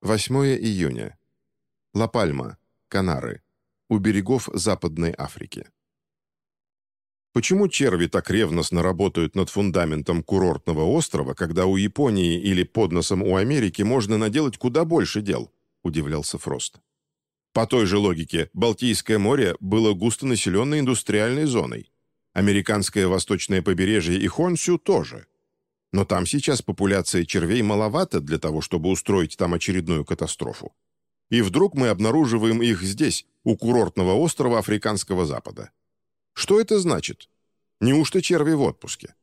8 июня. Ла-Пальма, Канары, у берегов Западной Африки. Почему черви так ревностно работают над фундаментом курортного острова, когда у Японии или под носом у Америки можно наделать куда больше дел? Удивлялся Фрост. По той же логике, Балтийское море было густонаселенной индустриальной зоной. Американское восточное побережье и Хонсю тоже. Но там сейчас популяция червей маловато для того, чтобы устроить там очередную катастрофу. И вдруг мы обнаруживаем их здесь, у курортного острова Африканского Запада. Что это значит? Неужто черви в отпуске?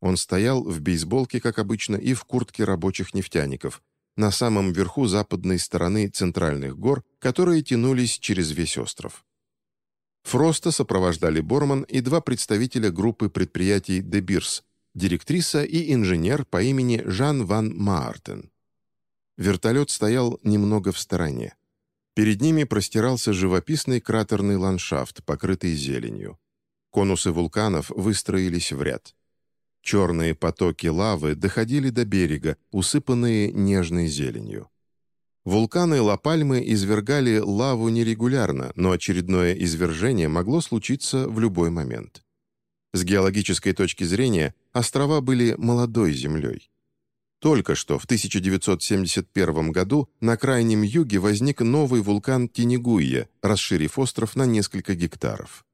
Он стоял в бейсболке, как обычно, и в куртке рабочих нефтяников, на самом верху западной стороны центральных гор, которые тянулись через весь остров. Фроста сопровождали Борман и два представителя группы предприятий «Де Бирс», директриса и инженер по имени Жан Ван Маартен. Вертолет стоял немного в стороне. Перед ними простирался живописный кратерный ландшафт, покрытый зеленью. Конусы вулканов выстроились в ряд. Черные потоки лавы доходили до берега, усыпанные нежной зеленью. Вулканы Ла-Пальмы извергали лаву нерегулярно, но очередное извержение могло случиться в любой момент. С геологической точки зрения острова были молодой землей. Только что, в 1971 году, на крайнем юге возник новый вулкан Тинигуя, расширив остров на несколько гектаров.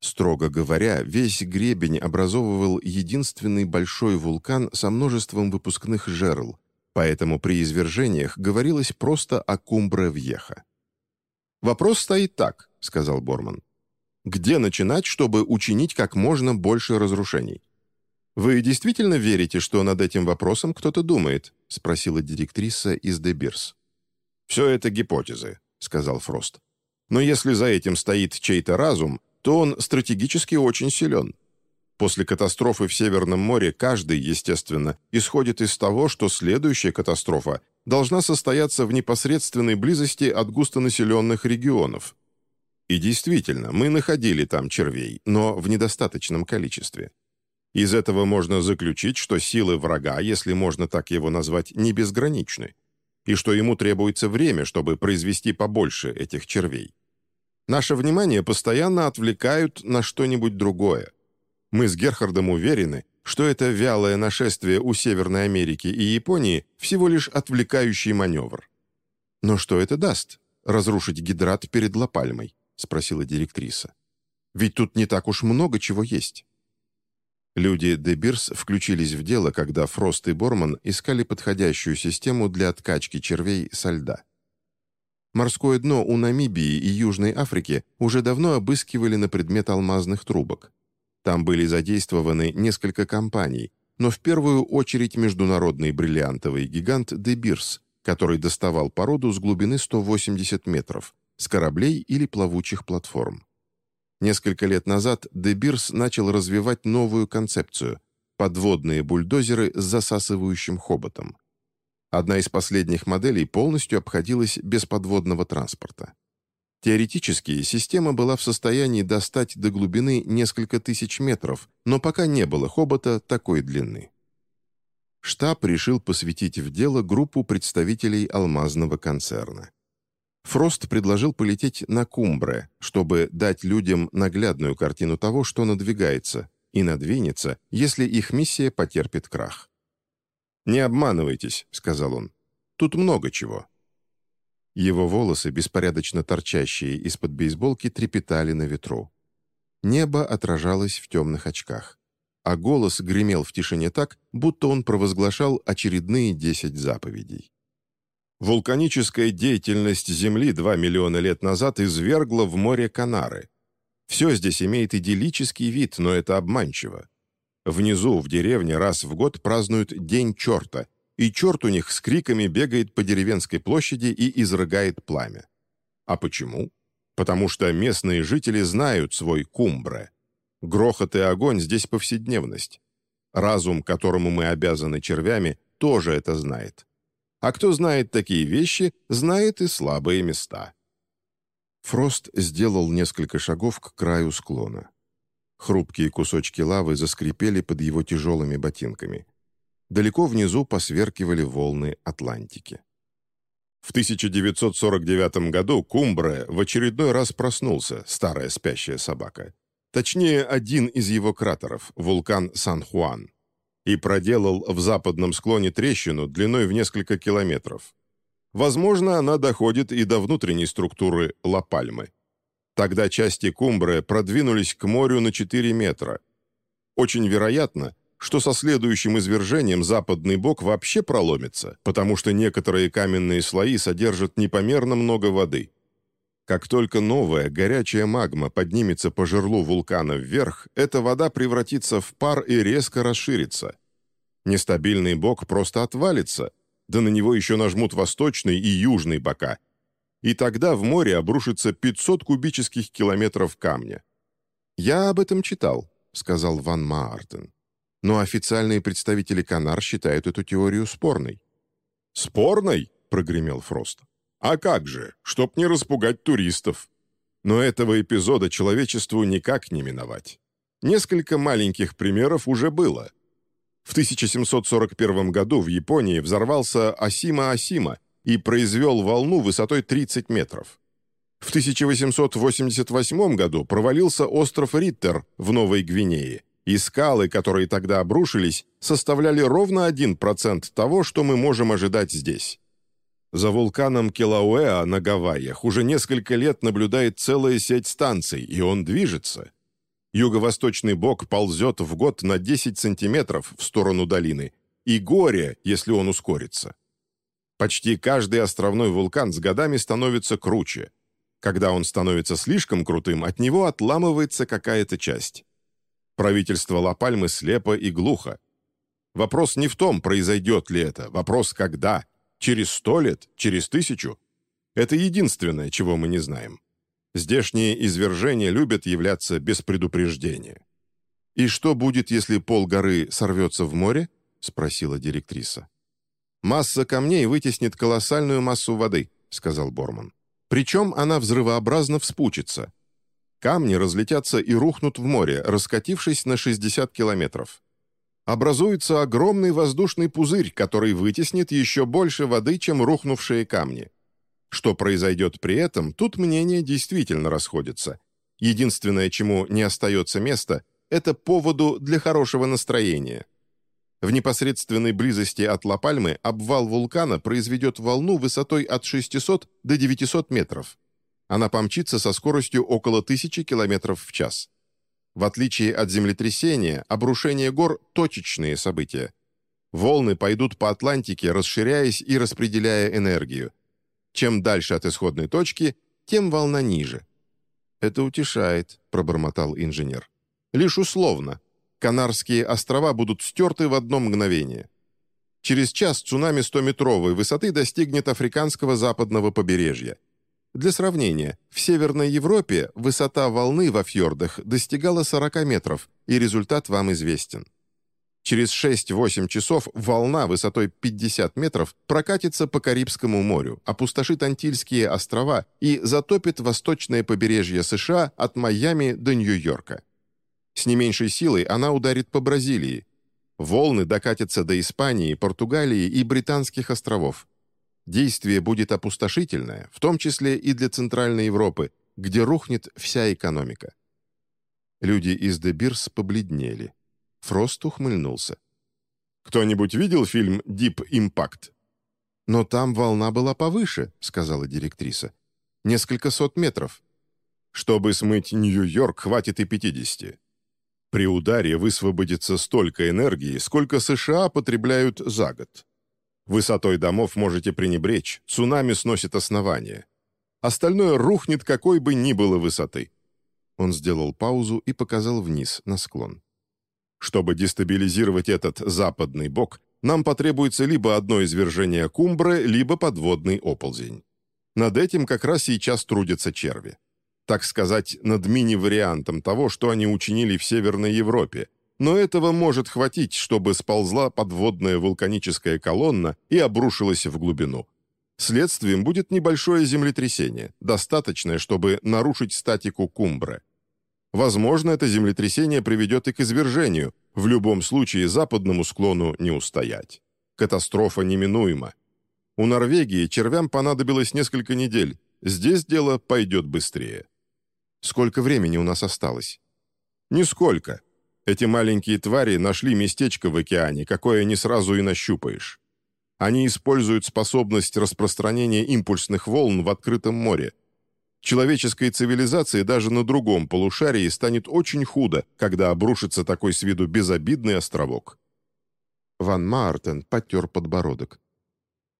Строго говоря, весь гребень образовывал единственный большой вулкан со множеством выпускных жерл, поэтому при извержениях говорилось просто о Кумбре-Вьеха. «Вопрос стоит так», — сказал Борман. «Где начинать, чтобы учинить как можно больше разрушений?» «Вы действительно верите, что над этим вопросом кто-то думает?» — спросила директриса из Дебирс. «Все это гипотезы», — сказал Фрост. «Но если за этим стоит чей-то разум, то он стратегически очень силен. После катастрофы в Северном море каждый, естественно, исходит из того, что следующая катастрофа должна состояться в непосредственной близости от густонаселенных регионов. И действительно, мы находили там червей, но в недостаточном количестве. Из этого можно заключить, что силы врага, если можно так его назвать, не безграничны, и что ему требуется время, чтобы произвести побольше этих червей. Наше внимание постоянно отвлекают на что-нибудь другое. Мы с Герхардом уверены, что это вялое нашествие у Северной Америки и Японии всего лишь отвлекающий маневр. «Но что это даст? Разрушить гидрат перед Лапальмой?» — спросила директриса. «Ведь тут не так уж много чего есть». Люди Дебирс включились в дело, когда Фрост и Борман искали подходящую систему для откачки червей со льда. Морское дно у Намибии и Южной Африки уже давно обыскивали на предмет алмазных трубок. Там были задействованы несколько компаний, но в первую очередь международный бриллиантовый гигант Дебирс, который доставал породу с глубины 180 метров, с кораблей или плавучих платформ. Несколько лет назад Дебирс начал развивать новую концепцию – подводные бульдозеры с засасывающим хоботом. Одна из последних моделей полностью обходилась без подводного транспорта. Теоретически система была в состоянии достать до глубины несколько тысяч метров, но пока не было хобота такой длины. Штаб решил посвятить в дело группу представителей алмазного концерна. Фрост предложил полететь на Кумбре, чтобы дать людям наглядную картину того, что надвигается, и надвинется, если их миссия потерпит крах. «Не обманывайтесь», — сказал он. «Тут много чего». Его волосы, беспорядочно торчащие из-под бейсболки, трепетали на ветру. Небо отражалось в темных очках, а голос гремел в тишине так, будто он провозглашал очередные десять заповедей. Вулканическая деятельность Земли два миллиона лет назад извергла в море Канары. Все здесь имеет идиллический вид, но это обманчиво. Внизу, в деревне, раз в год празднуют День черта, и черт у них с криками бегает по деревенской площади и изрыгает пламя. А почему? Потому что местные жители знают свой кумбре. Грохот и огонь здесь повседневность. Разум, которому мы обязаны червями, тоже это знает. А кто знает такие вещи, знает и слабые места. Фрост сделал несколько шагов к краю склона. Хрупкие кусочки лавы заскрипели под его тяжелыми ботинками. Далеко внизу посверкивали волны Атлантики. В 1949 году Кумбре в очередной раз проснулся, старая спящая собака. Точнее, один из его кратеров, вулкан Сан-Хуан, и проделал в западном склоне трещину длиной в несколько километров. Возможно, она доходит и до внутренней структуры Ла-Пальмы. Тогда части Кумбре продвинулись к морю на 4 метра. Очень вероятно, что со следующим извержением западный бок вообще проломится, потому что некоторые каменные слои содержат непомерно много воды. Как только новая горячая магма поднимется по жерлу вулкана вверх, эта вода превратится в пар и резко расширится. Нестабильный бок просто отвалится, да на него еще нажмут восточный и южный бока. И тогда в море обрушится 500 кубических километров камня. «Я об этом читал», — сказал Ван Маартен но официальные представители Канар считают эту теорию спорной». «Спорной?» — прогремел Фрост. «А как же, чтоб не распугать туристов. Но этого эпизода человечеству никак не миновать. Несколько маленьких примеров уже было. В 1741 году в Японии взорвался Асима-Асима и произвел волну высотой 30 метров. В 1888 году провалился остров Риттер в Новой Гвинее, и скалы, которые тогда обрушились, составляли ровно 1% того, что мы можем ожидать здесь. За вулканом Келауэа на Гавайях уже несколько лет наблюдает целая сеть станций, и он движется. Юго-восточный бок ползет в год на 10 сантиметров в сторону долины, и горе, если он ускорится. Почти каждый островной вулкан с годами становится круче. Когда он становится слишком крутым, от него отламывается какая-то часть. Правительство Ла-Пальмы слепо и глухо. Вопрос не в том, произойдет ли это, вопрос когда. Через сто лет, через тысячу. Это единственное, чего мы не знаем. Здешние извержения любят являться без предупреждения. «И что будет, если пол горы сорвется в море?» — спросила директриса. «Масса камней вытеснит колоссальную массу воды», — сказал Борман. «Причем она взрывообразно вспучится. Камни разлетятся и рухнут в море, раскатившись на 60 километров. Образуется огромный воздушный пузырь, который вытеснит еще больше воды, чем рухнувшие камни. Что произойдет при этом, тут мнения действительно расходятся. Единственное, чему не остается места, это поводу для хорошего настроения. В непосредственной близости от Ла-Пальмы обвал вулкана произведет волну высотой от 600 до 900 метров. Она помчится со скоростью около 1000 км в час. В отличие от землетрясения, обрушение гор – точечные события. Волны пойдут по Атлантике, расширяясь и распределяя энергию. Чем дальше от исходной точки, тем волна ниже. «Это утешает», – пробормотал инженер. «Лишь условно. Канарские острова будут стерты в одно мгновение. Через час цунами 100-метровой высоты достигнет африканского западного побережья – для сравнения, в Северной Европе высота волны во фьордах достигала 40 метров, и результат вам известен. Через 6-8 часов волна высотой 50 метров прокатится по Карибскому морю, опустошит Антильские острова и затопит восточное побережье США от Майами до Нью-Йорка. С не меньшей силой она ударит по Бразилии. Волны докатятся до Испании, Португалии и Британских островов. Действие будет опустошительное, в том числе и для Центральной Европы, где рухнет вся экономика. Люди из Дебирс побледнели. Фрост ухмыльнулся. «Кто-нибудь видел фильм «Дип Импакт»?» «Но там волна была повыше», — сказала директриса. «Несколько сот метров». «Чтобы смыть Нью-Йорк, хватит и 50. При ударе высвободится столько энергии, сколько США потребляют за год. Высотой домов можете пренебречь, цунами сносит основание. Остальное рухнет какой бы ни было высоты». Он сделал паузу и показал вниз, на склон. «Чтобы дестабилизировать этот западный бок, нам потребуется либо одно извержение кумбры, либо подводный оползень. Над этим как раз сейчас трудятся черви. Так сказать, над мини-вариантом того, что они учинили в Северной Европе – но этого может хватить, чтобы сползла подводная вулканическая колонна и обрушилась в глубину. Следствием будет небольшое землетрясение, достаточное, чтобы нарушить статику Кумбры. Возможно, это землетрясение приведет и к извержению, в любом случае западному склону не устоять. Катастрофа неминуема. У Норвегии червям понадобилось несколько недель. Здесь дело пойдет быстрее. Сколько времени у нас осталось? Нисколько. Эти маленькие твари нашли местечко в океане, какое не сразу и нащупаешь. Они используют способность распространения импульсных волн в открытом море. Человеческой цивилизации даже на другом полушарии станет очень худо, когда обрушится такой с виду безобидный островок. Ван Мартен потер подбородок.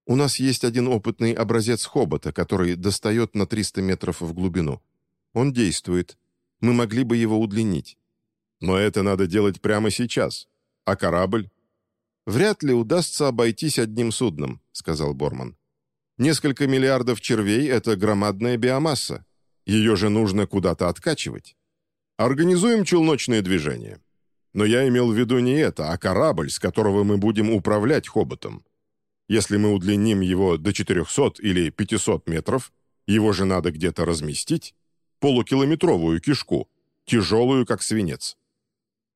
«У нас есть один опытный образец хобота, который достает на 300 метров в глубину. Он действует. Мы могли бы его удлинить. Но это надо делать прямо сейчас. А корабль? «Вряд ли удастся обойтись одним судном», — сказал Борман. «Несколько миллиардов червей — это громадная биомасса. Ее же нужно куда-то откачивать. Организуем челночное движение. Но я имел в виду не это, а корабль, с которого мы будем управлять хоботом. Если мы удлиним его до 400 или 500 метров, его же надо где-то разместить, полукилометровую кишку, тяжелую, как свинец.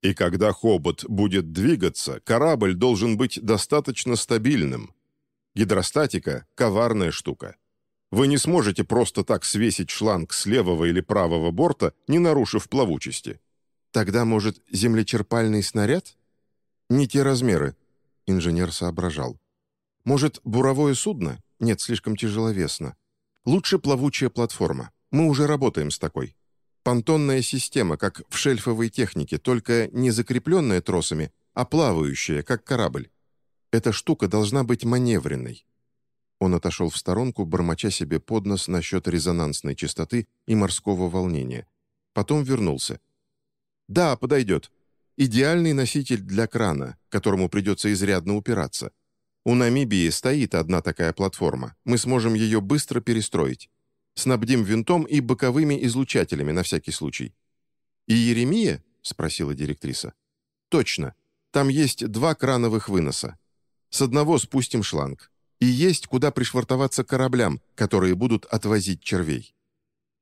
И когда хобот будет двигаться, корабль должен быть достаточно стабильным. Гидростатика – коварная штука. Вы не сможете просто так свесить шланг с левого или правого борта, не нарушив плавучести. Тогда, может, землечерпальный снаряд? Не те размеры, инженер соображал. Может, буровое судно? Нет, слишком тяжеловесно. Лучше плавучая платформа. Мы уже работаем с такой. Понтонная система, как в шельфовой технике, только не закрепленная тросами, а плавающая, как корабль. Эта штука должна быть маневренной. Он отошел в сторонку, бормоча себе под нос насчет резонансной частоты и морского волнения. Потом вернулся. Да, подойдет. Идеальный носитель для крана, которому придется изрядно упираться. У Намибии стоит одна такая платформа. Мы сможем ее быстро перестроить. Снабдим винтом и боковыми излучателями на всякий случай». «И Еремия?» — спросила директриса. «Точно. Там есть два крановых выноса. С одного спустим шланг. И есть куда пришвартоваться кораблям, которые будут отвозить червей».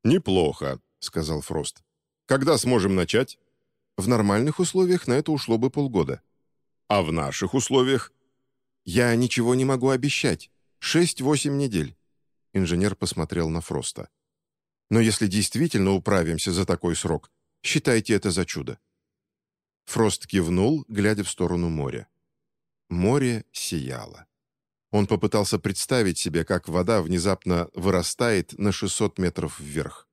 «Неплохо», — сказал Фрост. «Когда сможем начать?» В нормальных условиях на это ушло бы полгода. А в наших условиях? Я ничего не могу обещать. Шесть-восемь недель. Инженер посмотрел на Фроста. Но если действительно управимся за такой срок, считайте это за чудо. Фрост кивнул, глядя в сторону моря. Море сияло. Он попытался представить себе, как вода внезапно вырастает на 600 метров вверх.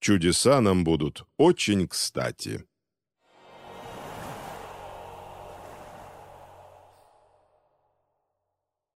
«Чудеса нам будут очень кстати»,